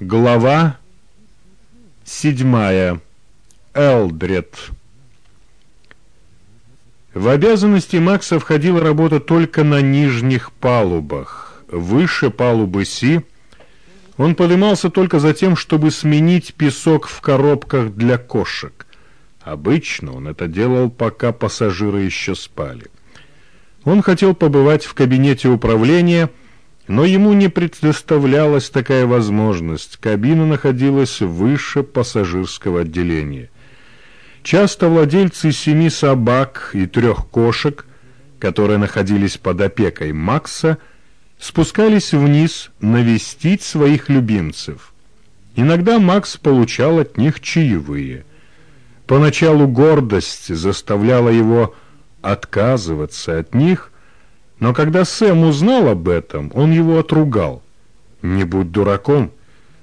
Глава седьмая. Элдред. В обязанности Макса входила работа только на нижних палубах. Выше палубы Си он поднимался только за тем, чтобы сменить песок в коробках для кошек. Обычно он это делал, пока пассажиры еще спали. Он хотел побывать в кабинете управления – но ему не предоставлялась такая возможность. Кабина находилась выше пассажирского отделения. Часто владельцы семи собак и трех кошек, которые находились под опекой Макса, спускались вниз навестить своих любимцев. Иногда Макс получал от них чаевые. Поначалу гордость заставляла его отказываться от них – но когда Сэм узнал об этом, он его отругал. «Не будь дураком.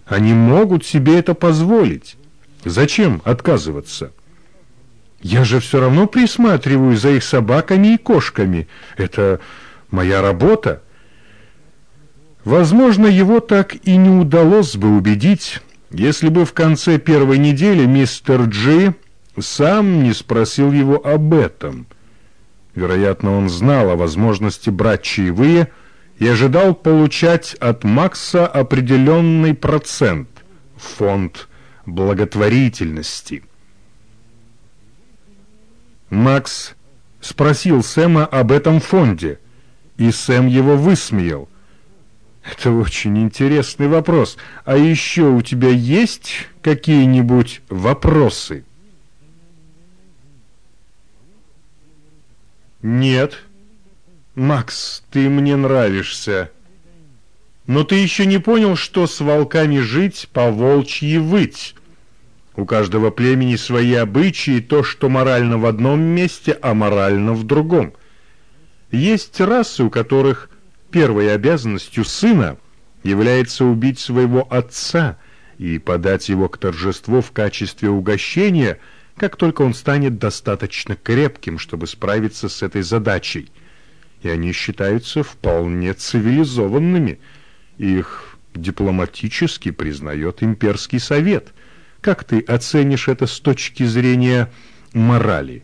Они могут себе это позволить. Зачем отказываться?» «Я же все равно присматриваю за их собаками и кошками. Это моя работа». Возможно, его так и не удалось бы убедить, если бы в конце первой недели мистер Джи сам не спросил его об этом – Вероятно, он знал о возможности брать чаевые и ожидал получать от Макса определенный процент – фонд благотворительности. Макс спросил Сэма об этом фонде, и Сэм его высмеял. «Это очень интересный вопрос. А еще у тебя есть какие-нибудь вопросы?» «Нет. Макс, ты мне нравишься. Но ты еще не понял, что с волками жить, по волчьи выть. У каждого племени свои обычаи, то, что морально в одном месте, а морально в другом. Есть расы, у которых первой обязанностью сына является убить своего отца и подать его к торжеству в качестве угощения – как только он станет достаточно крепким, чтобы справиться с этой задачей. И они считаются вполне цивилизованными. Их дипломатически признает имперский совет. Как ты оценишь это с точки зрения морали?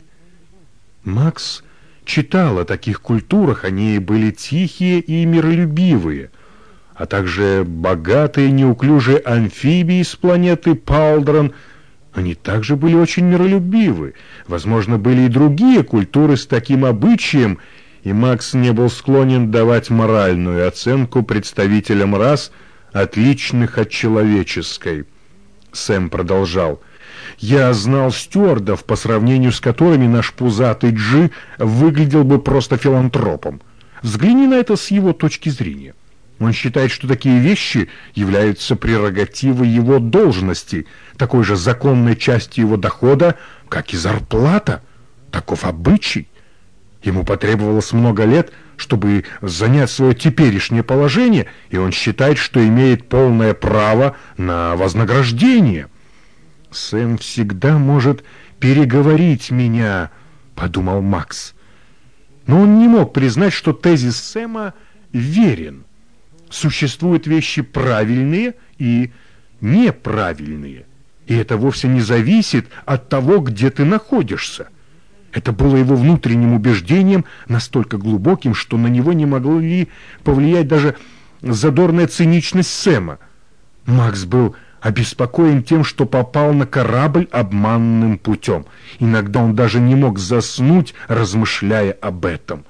Макс читал о таких культурах, они были тихие и миролюбивые, а также богатые неуклюжие амфибии с планеты Палдрон – они также были очень миролюбивы. Возможно, были и другие культуры с таким обычаем, и Макс не был склонен давать моральную оценку представителям рас, отличных от человеческой. Сэм продолжал. «Я знал стюардов, по сравнению с которыми наш пузатый Джи выглядел бы просто филантропом. Взгляни на это с его точки зрения». Он считает, что такие вещи являются прерогативой его должности, такой же законной частью его дохода, как и зарплата. Таков обычай. Ему потребовалось много лет, чтобы занять свое теперешнее положение, и он считает, что имеет полное право на вознаграждение. «Сэм всегда может переговорить меня», — подумал Макс. Но он не мог признать, что тезис Сэма верен существуют вещи правильные и неправильные. И это вовсе не зависит от того, где ты находишься. Это было его внутренним убеждением настолько глубоким, что на него не могли повлиять даже задорная циничность Сэма. Макс был обеспокоен тем, что попал на корабль обманным путем. Иногда он даже не мог заснуть, размышляя об этом.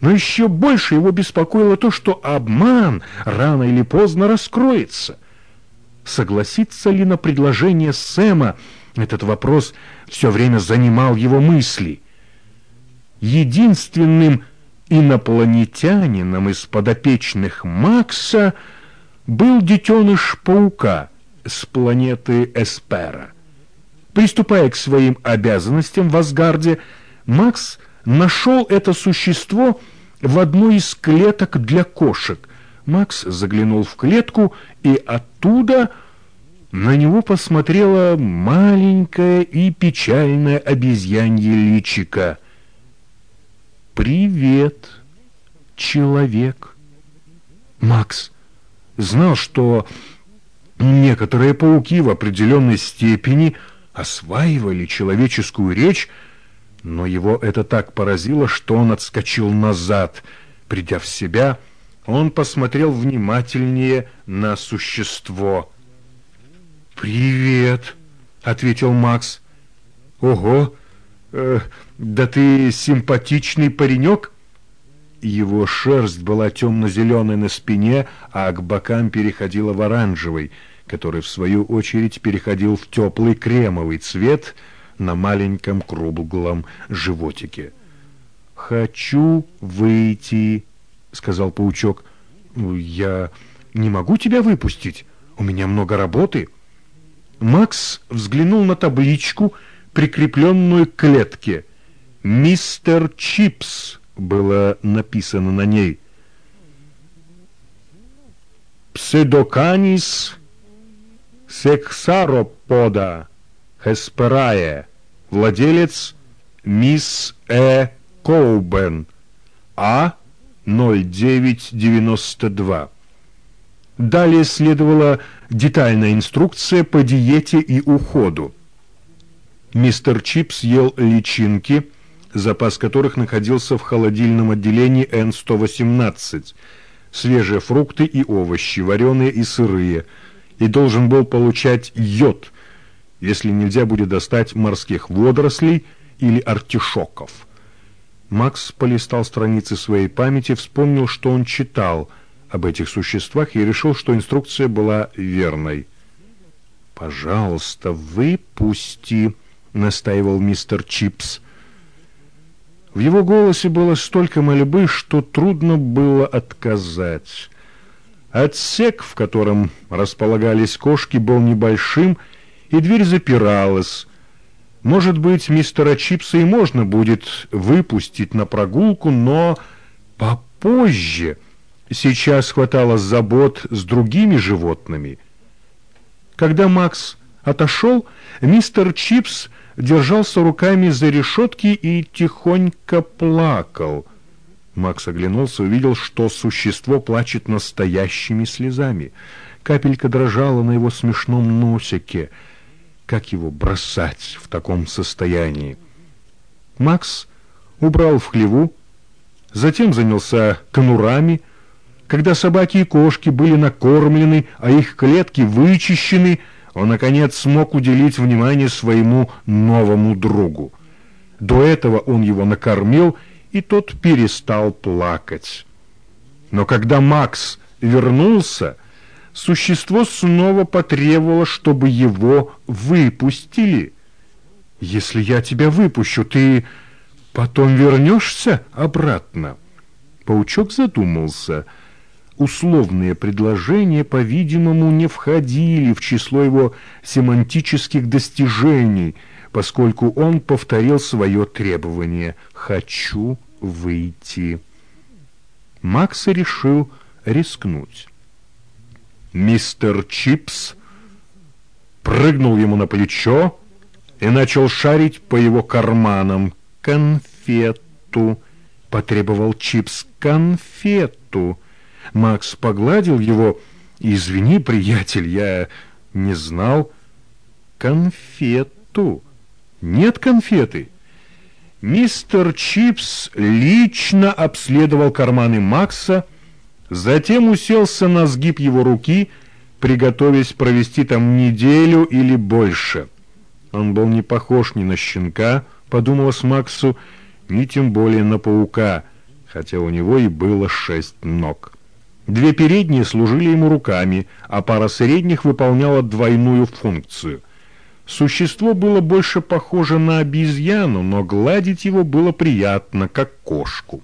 Но еще больше его беспокоило то, что обман рано или поздно раскроется. Согласится ли на предложение Сэма, этот вопрос все время занимал его мысли. Единственным инопланетянином из подопечных Макса был детеныш паука с планеты Эспера. Приступая к своим обязанностям в Асгарде, Макс нашел это существо в одной из клеток для кошек. Макс заглянул в клетку, и оттуда на него посмотрела маленькая и печальная обезьянье личика. «Привет, человек!» Макс знал, что Некоторые пауки в определенной степени осваивали человеческую речь, но его это так поразило, что он отскочил назад. Придя в себя, он посмотрел внимательнее на существо. «Привет!» — ответил Макс. «Ого! Э, да ты симпатичный паренек!» Его шерсть была темно-зеленой на спине, а к бокам переходила в оранжевый, который, в свою очередь, переходил в теплый кремовый цвет на маленьком круглом животике. «Хочу выйти», — сказал паучок. «Я не могу тебя выпустить. У меня много работы». Макс взглянул на табличку, прикрепленную к клетке. «Мистер Чипс» было написано на ней. «Пседоканис сексаропода хесперае» владелец мисс Э. Коубен, А. 0992. Далее следовала детальная инструкция по диете и уходу. Мистер Чипс ел личинки, запас которых находился в холодильном отделении Н-118, свежие фрукты и овощи, вареные и сырые, и должен был получать йод, если нельзя будет достать морских водорослей или артишоков. Макс полистал страницы своей памяти, вспомнил, что он читал об этих существах и решил, что инструкция была верной. «Пожалуйста, выпусти», — настаивал мистер Чипс. В его голосе было столько мольбы, что трудно было отказать. Отсек, в котором располагались кошки, был небольшим, и дверь запиралась. Может быть, мистера Чипса и можно будет выпустить на прогулку, но попозже. Сейчас хватало забот с другими животными. Когда Макс отошел, мистер Чипс держался руками за решетки и тихонько плакал. Макс оглянулся, увидел, что существо плачет настоящими слезами. Капелька дрожала на его смешном носике. Как его бросать в таком состоянии? Макс убрал в хлеву, затем занялся конурами. Когда собаки и кошки были накормлены, а их клетки вычищены, он, наконец, смог уделить внимание своему новому другу. До этого он его накормил, и тот перестал плакать. Но когда Макс вернулся, существо снова потребовало, чтобы его выпустили. «Если я тебя выпущу, ты потом вернешься обратно?» Паучок задумался — условные предложения, по-видимому, не входили в число его семантических достижений, поскольку он повторил свое требование «хочу выйти». Макс решил рискнуть. Мистер Чипс прыгнул ему на плечо и начал шарить по его карманам. «Конфету!» — потребовал Чипс. «Конфету!» Макс погладил его. «Извини, приятель, я не знал». «Конфету? Нет конфеты?» Мистер Чипс лично обследовал карманы Макса, затем уселся на сгиб его руки, приготовясь провести там неделю или больше. Он был не похож ни на щенка, подумалось Максу, ни тем более на паука, хотя у него и было шесть ног. Две передние служили ему руками, а пара средних выполняла двойную функцию. Существо было больше похоже на обезьяну, но гладить его было приятно, как кошку.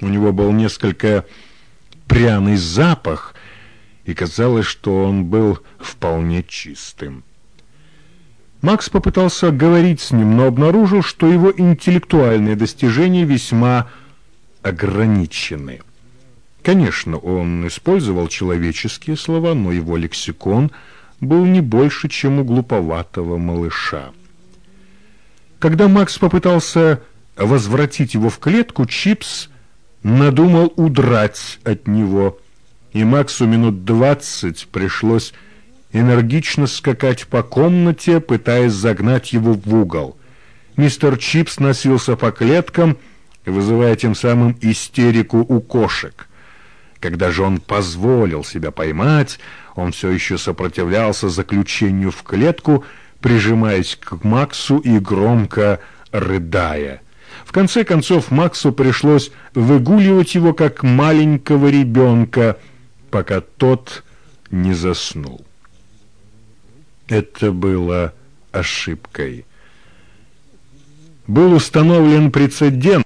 У него был несколько пряный запах, и казалось, что он был вполне чистым. Макс попытался говорить с ним, но обнаружил, что его интеллектуальные достижения весьма ограничены. Конечно, он использовал человеческие слова, но его лексикон был не больше, чем у глуповатого малыша. Когда Макс попытался возвратить его в клетку, Чипс надумал удрать от него. и Максу минут двадцать пришлось энергично скакать по комнате, пытаясь загнать его в угол. Мистер Чипс носился по клеткам, вызывая тем самым истерику у кошек. Когда же он позволил себя поймать, он все еще сопротивлялся заключению в клетку, прижимаясь к Максу и громко рыдая. В конце концов Максу пришлось выгуливать его как маленького ребенка, пока тот не заснул. Это было ошибкой. Был установлен прецедент,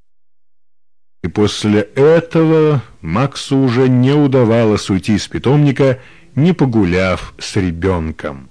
и после этого Максу уже не удавалось уйти из питомника, не погуляв с ребенком.